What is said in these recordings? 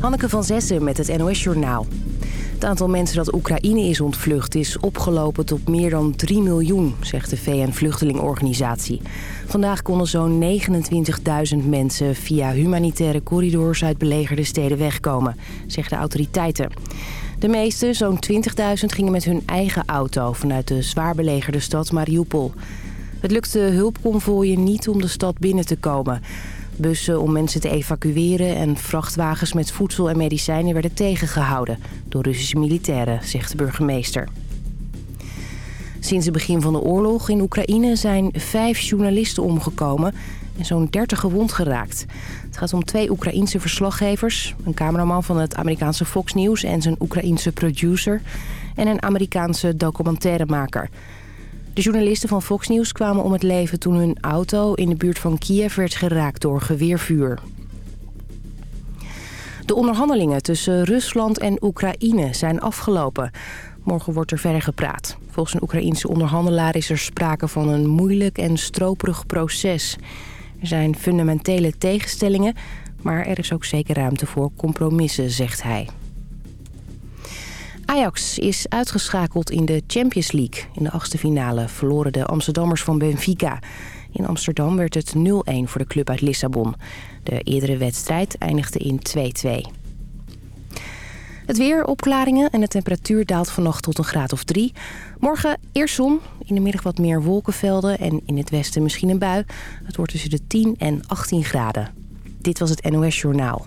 Hanneke van Zessen met het NOS-journaal. Het aantal mensen dat Oekraïne is ontvlucht is opgelopen tot meer dan 3 miljoen, zegt de VN-vluchtelingorganisatie. Vandaag konden zo'n 29.000 mensen via humanitaire corridors uit belegerde steden wegkomen, zeggen de autoriteiten. De meeste, zo'n 20.000, gingen met hun eigen auto vanuit de zwaar belegerde stad Mariupol. Het lukte hulpconvooien niet om de stad binnen te komen. Bussen om mensen te evacueren en vrachtwagens met voedsel en medicijnen werden tegengehouden door Russische militairen, zegt de burgemeester. Sinds het begin van de oorlog in Oekraïne zijn vijf journalisten omgekomen en zo'n 30 gewond geraakt. Het gaat om twee Oekraïense verslaggevers, een cameraman van het Amerikaanse Fox News en zijn Oekraïense producer en een Amerikaanse documentairemaker. De journalisten van Fox News kwamen om het leven toen hun auto in de buurt van Kiev werd geraakt door geweervuur. De onderhandelingen tussen Rusland en Oekraïne zijn afgelopen. Morgen wordt er verder gepraat. Volgens een Oekraïense onderhandelaar is er sprake van een moeilijk en stroperig proces. Er zijn fundamentele tegenstellingen, maar er is ook zeker ruimte voor compromissen, zegt hij. Ajax is uitgeschakeld in de Champions League. In de achtste finale verloren de Amsterdammers van Benfica. In Amsterdam werd het 0-1 voor de club uit Lissabon. De eerdere wedstrijd eindigde in 2-2. Het weer, opklaringen en de temperatuur daalt vannacht tot een graad of 3. Morgen eerst zon, in de middag wat meer wolkenvelden en in het westen misschien een bui. Het wordt tussen de 10 en 18 graden. Dit was het NOS Journaal.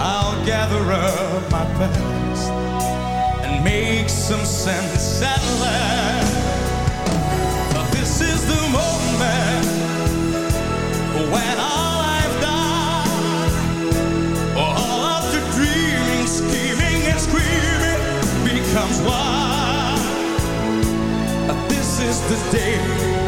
I'll gather up my past and make some sense at last. But this is the moment when all I've done, all of the dreaming, scheming, and screaming becomes one. This is the day.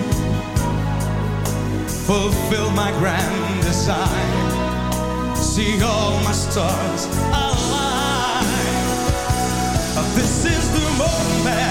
fulfill my grand design. See all my stars align. This is the moment,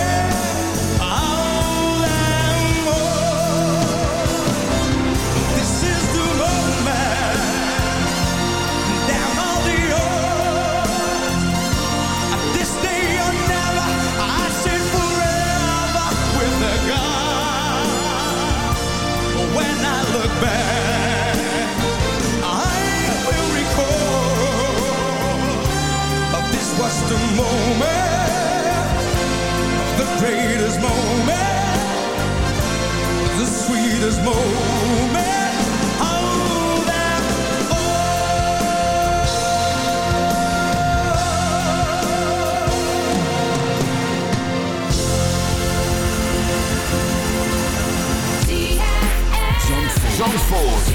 Greatest moment, the sweetest moment. of them Zandvoort.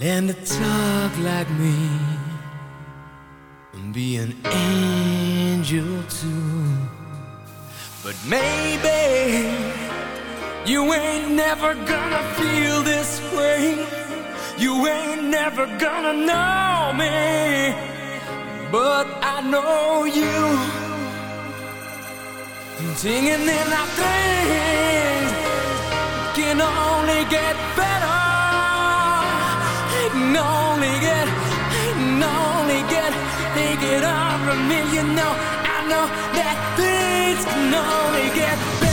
Learn to talk like me and be an angel too. But maybe you ain't never gonna feel this way. You ain't never gonna know me. But I know you. Singing in our things can only get better. Can only get, it can only get, it on from me. You know, I know that things can only get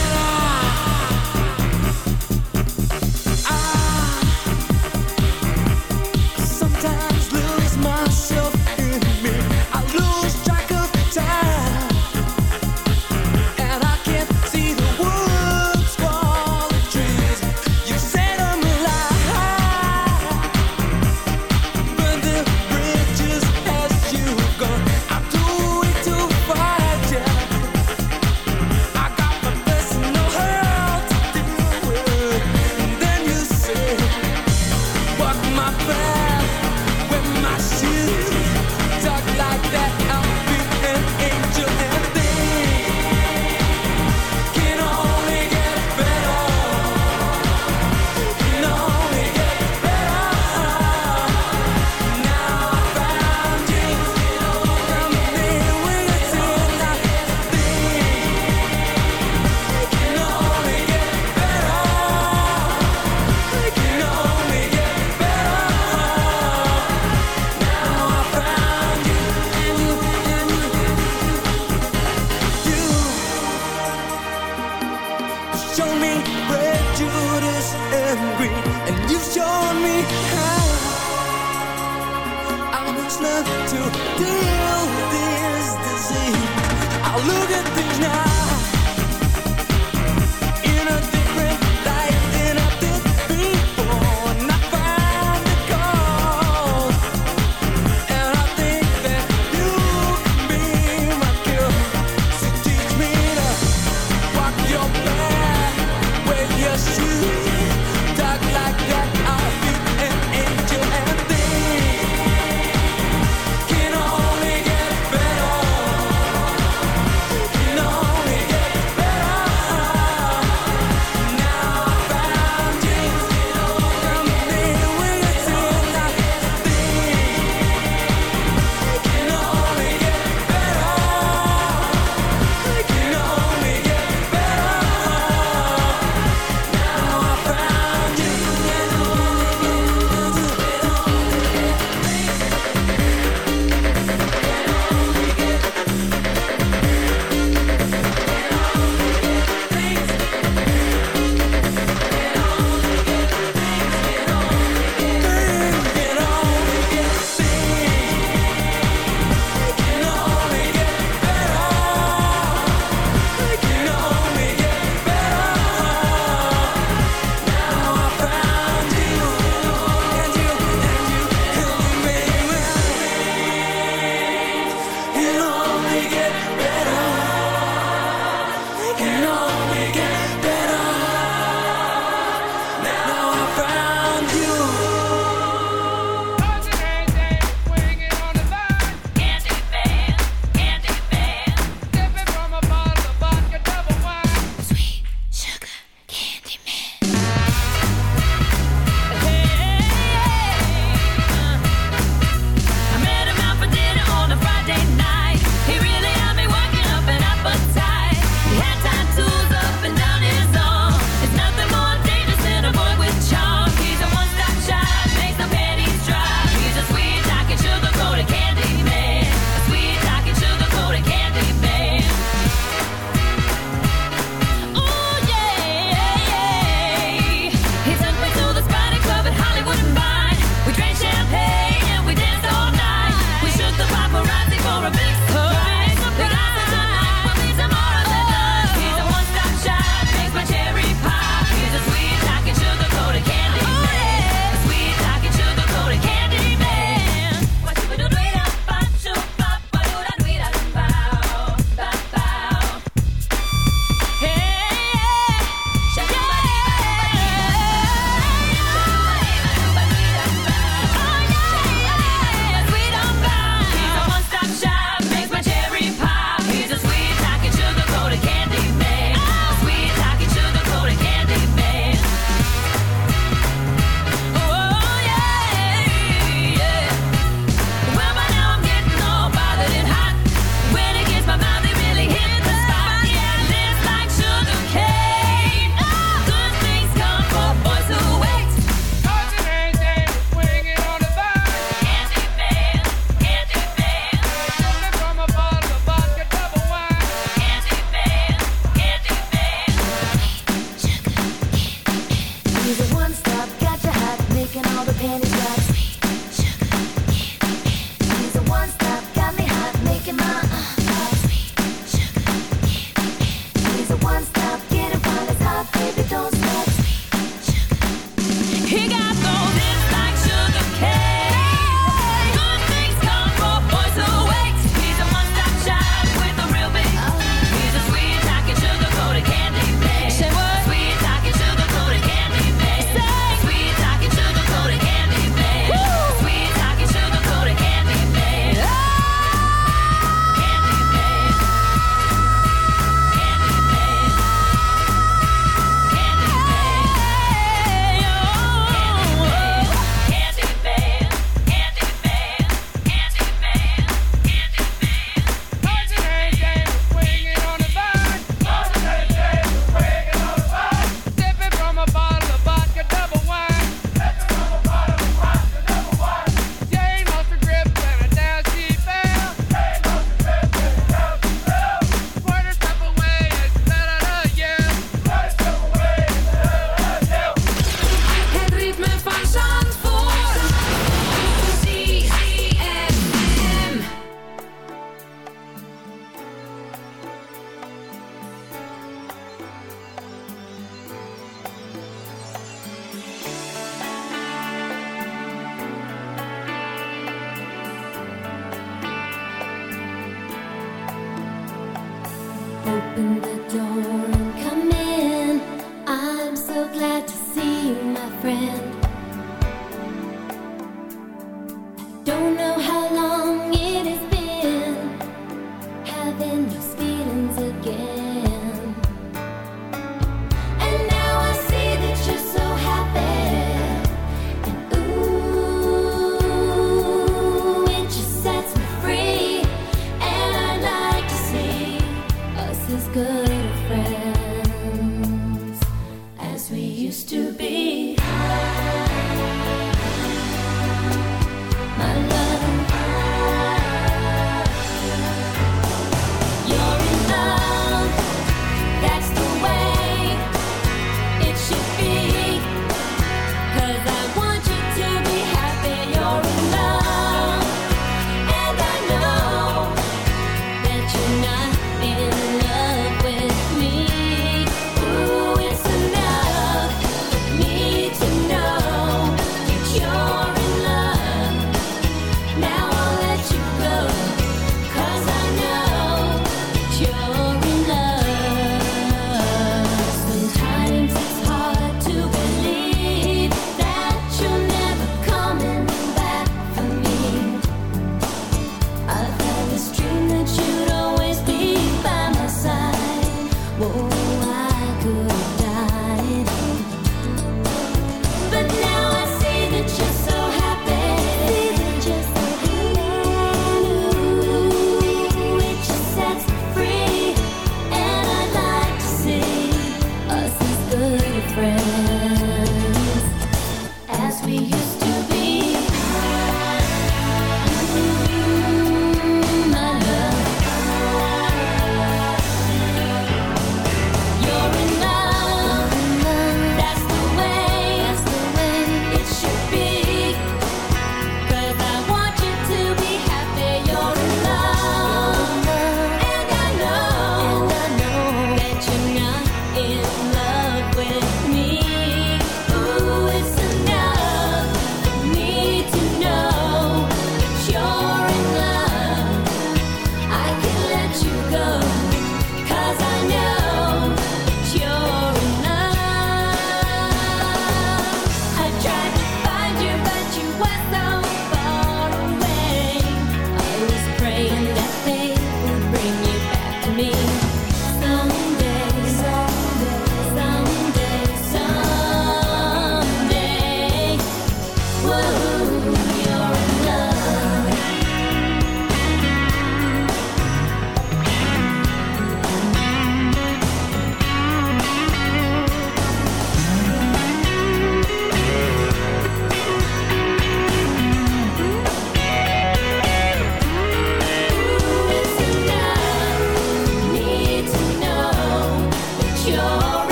Glad to see you, my friend.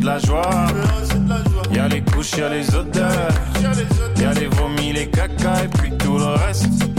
De la joie. Y'a les couches, y'a les odeurs. Y'a les vomis, les caca et puis tout le reste.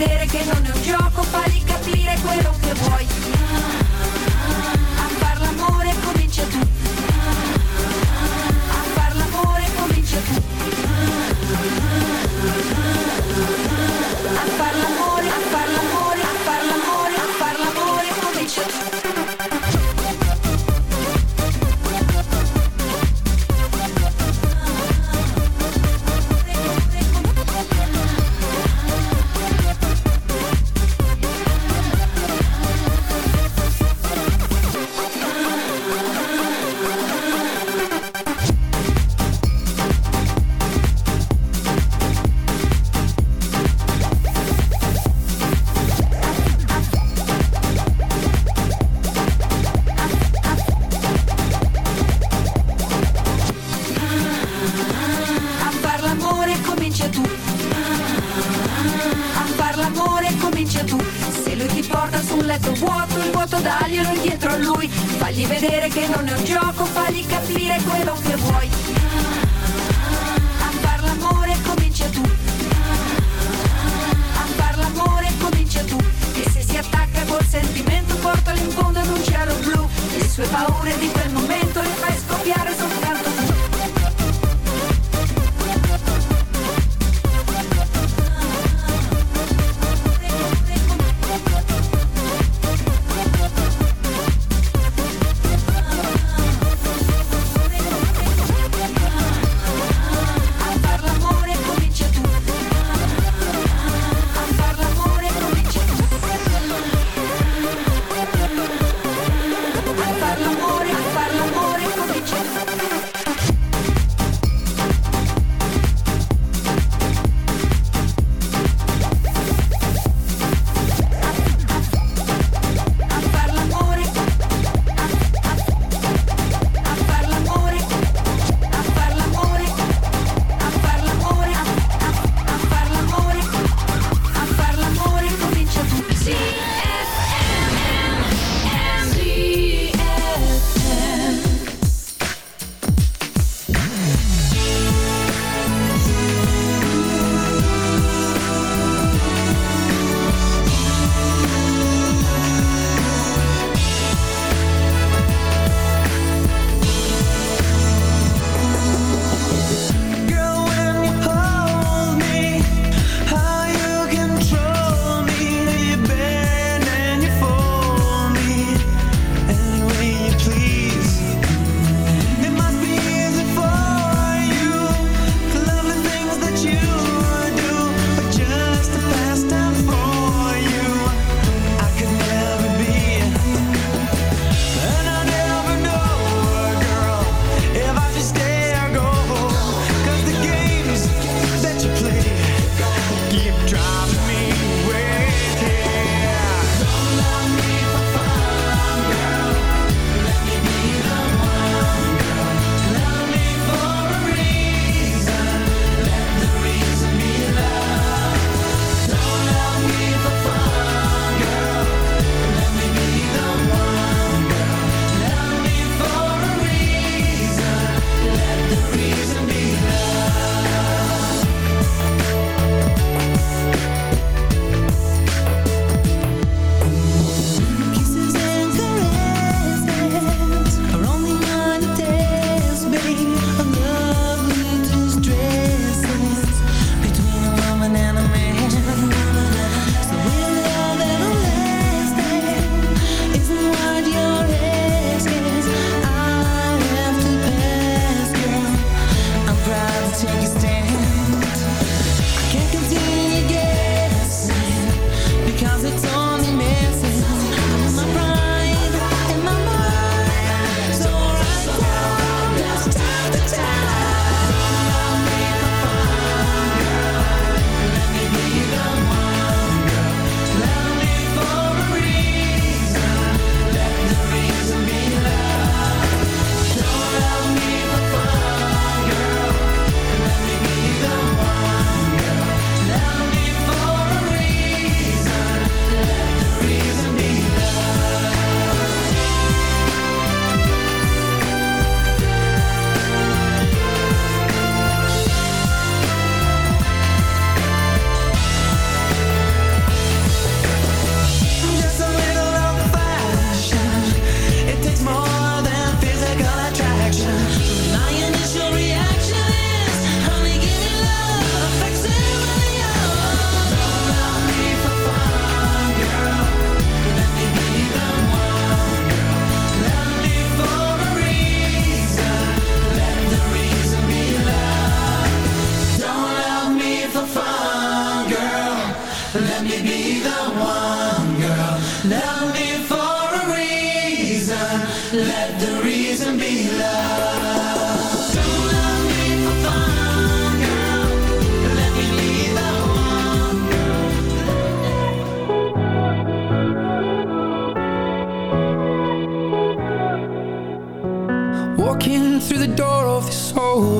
vedere che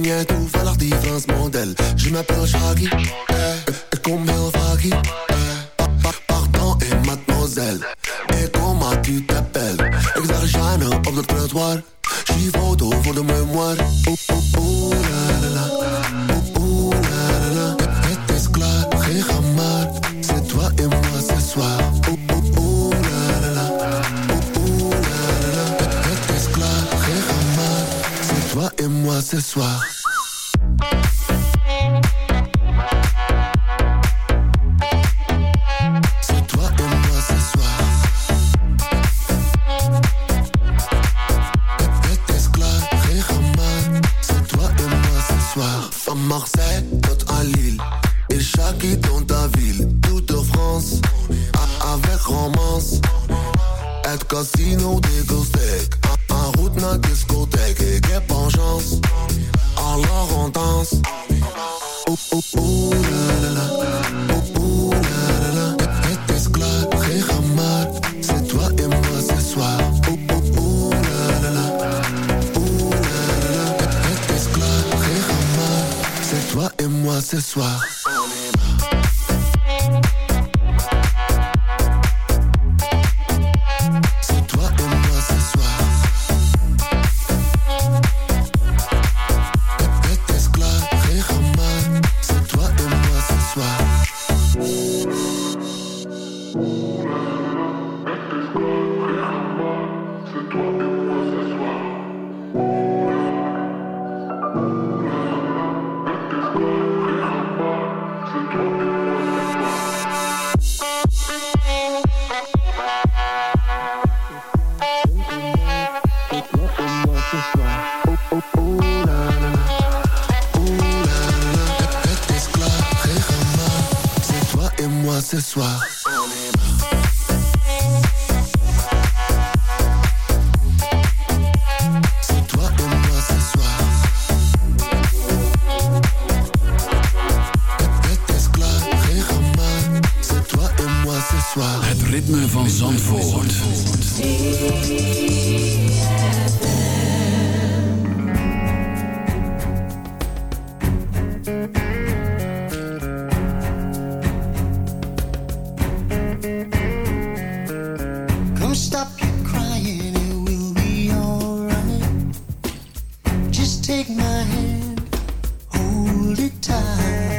manière, tout va leur différence modèle. Je m'appelle Shaggy. quittons ta ville, toute France, avec romance. At casino discothèque, en route na discothèque et guet penchance. Alors on danse. Oh oh oh la la la, oh la la la. T'es esclave, c'est toi et moi ce soir. Oh la la la, oh la la la. Esclave, c'est toi et moi ce soir. Take my hand, hold it tight.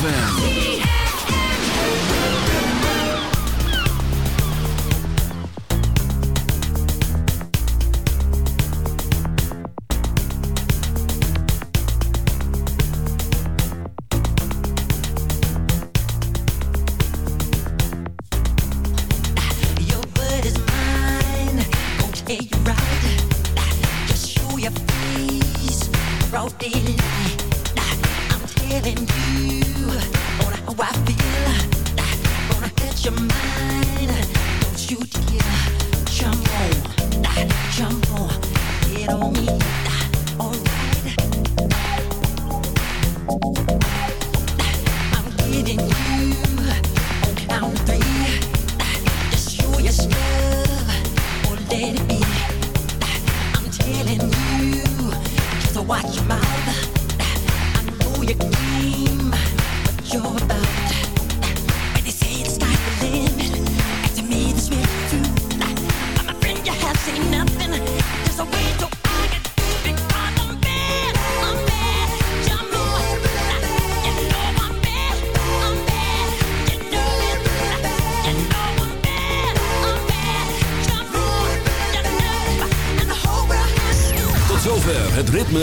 ZFM.